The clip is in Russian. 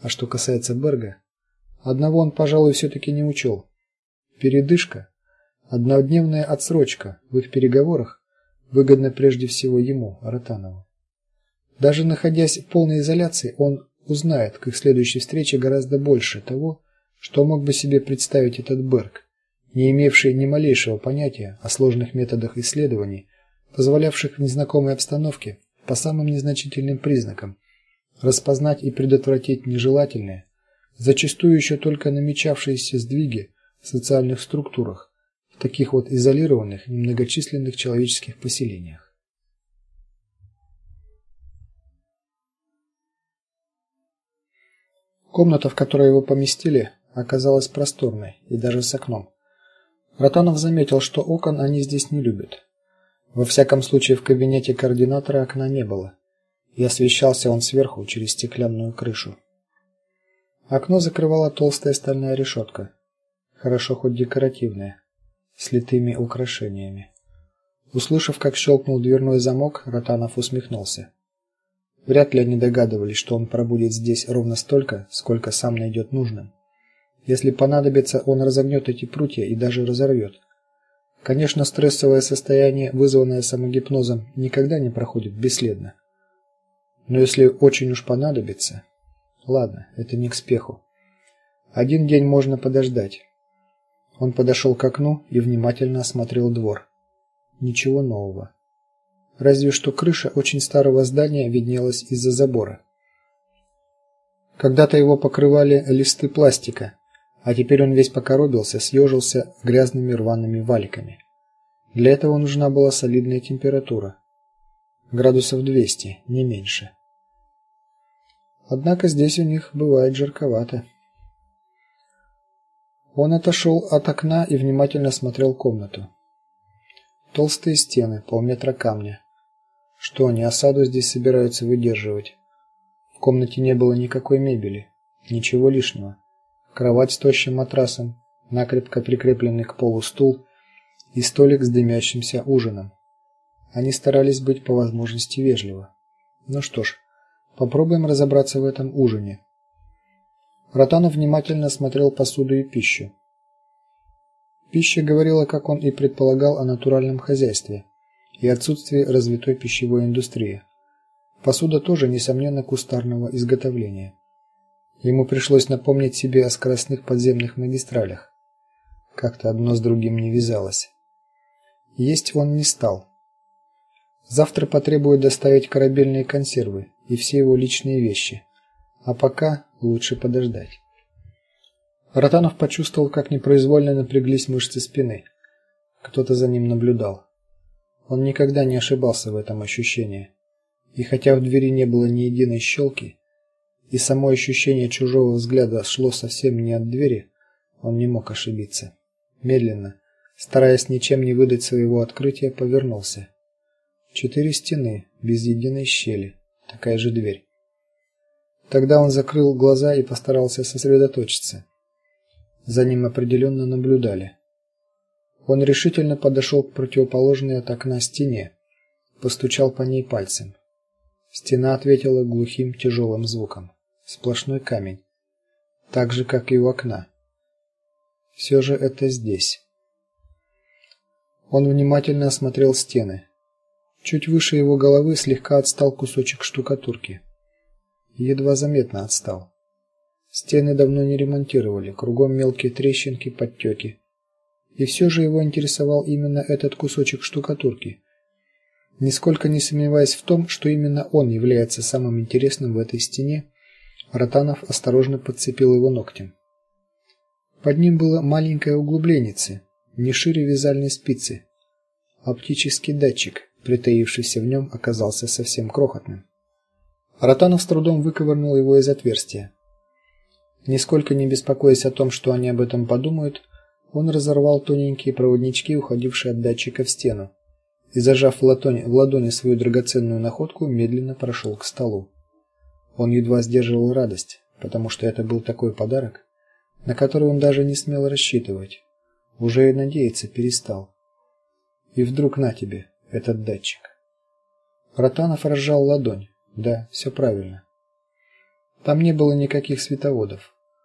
А что касается Берга, одного он, пожалуй, все таки не учел. Передышка, однодневная отсрочка в их переговорах выгодна прежде всего ему, Ротанову. Даже находясь в полной изоляции, он узнает к их следующей встрече гораздо больше того, что мог бы себе представить этот Берг, не имевший ни малейшего понятия о сложных методах исследований, позволявших в незнакомой обстановке по самым незначительным признакам распознать и предотвратить нежелательные, зачастую еще только намечавшиеся сдвиги в социальных структурах в таких вот изолированных, немногочисленных человеческих поселениях. Комната, в которой его поместили, оказалась просторной и даже с окном. Ротанов заметил, что окон они здесь не любят. Во всяком случае, в кабинете координатора окна не было, и освещался он сверху через стеклянную крышу. Окно закрывала толстая стальная решетка, хорошо хоть декоративная, с литыми украшениями. Услышав, как щелкнул дверной замок, Ротанов усмехнулся. Вряд ли они догадывались, что он пробудет здесь ровно столько, сколько сам найдет нужным. Если понадобится, он разогнет эти прутья и даже разорвет. Конечно, стрессовое состояние, вызванное самогипнозом, никогда не проходит бесследно. Но если очень уж понадобится, ладно, это не к спеху. Один день можно подождать. Он подошел к окну и внимательно осмотрел двор. Ничего нового разве что крыша очень старого здания виднелась из-за забора. Когда-то его покрывали листы пластика, а теперь он весь покоробился, съежился грязными рваными валиками. Для этого нужна была солидная температура. Градусов 200, не меньше. Однако здесь у них бывает жарковато. Он отошел от окна и внимательно смотрел комнату. Толстые стены, полметра камня, что они осаду здесь собираются выдерживать? В комнате не было никакой мебели, ничего лишнего. Кровать с тощим матрасом, накрепко прикрепленный к полу стул и столик с дымящимся ужином. Они старались быть по возможности вежливо. Ну что ж, попробуем разобраться в этом ужине. Ротанов внимательно смотрел посуду и пищу. Пища говорила, как он и предполагал, о натуральном хозяйстве и отсутствие развитой пищевой индустрии. Посуда тоже несомненно кустарного изготовления. Ему пришлось напомнить себе о скоростных подземных магистралях. Как-то одно с другим не вязалось. Есть он не стал. Завтра потребует доставить корабельные консервы и все его личные вещи. А пока лучше подождать. Ротанов почувствовал, как непроизвольно напряглись мышцы спины. Кто-то за ним наблюдал. Он никогда не ошибался в этом ощущении. И хотя в двери не было ни единой щелки, и само ощущение чужого взгляда шло совсем не от двери, он не мог ошибиться. Медленно, стараясь ничем не выдать своего открытия, повернулся. Четыре стены, без единой щели, такая же дверь. Тогда он закрыл глаза и постарался сосредоточиться. За ним определенно наблюдали. Он решительно подошел к противоположной от окна стене, постучал по ней пальцем. Стена ответила глухим тяжелым звуком. Сплошной камень, так же как и у окна. Все же это здесь. Он внимательно осмотрел стены. Чуть выше его головы слегка отстал кусочек штукатурки. Едва заметно отстал. Стены давно не ремонтировали, кругом мелкие трещинки, подтеки и все же его интересовал именно этот кусочек штукатурки. Нисколько не сомневаясь в том, что именно он является самым интересным в этой стене, Ротанов осторожно подцепил его ногтем. Под ним было маленькое углубленице, не шире вязальной спицы. Оптический датчик, притаившийся в нем, оказался совсем крохотным. Ротанов с трудом выковырнул его из отверстия. Нисколько не беспокоясь о том, что они об этом подумают, он разорвал тоненькие проводнички, уходившие от датчика в стену, и зажав в ладони, в ладони свою драгоценную находку, медленно прошел к столу. Он едва сдерживал радость, потому что это был такой подарок, на который он даже не смел рассчитывать. Уже и надеяться перестал. И вдруг на тебе этот датчик. Ротанов разжал ладонь. Да, все правильно. Там не было никаких световодов.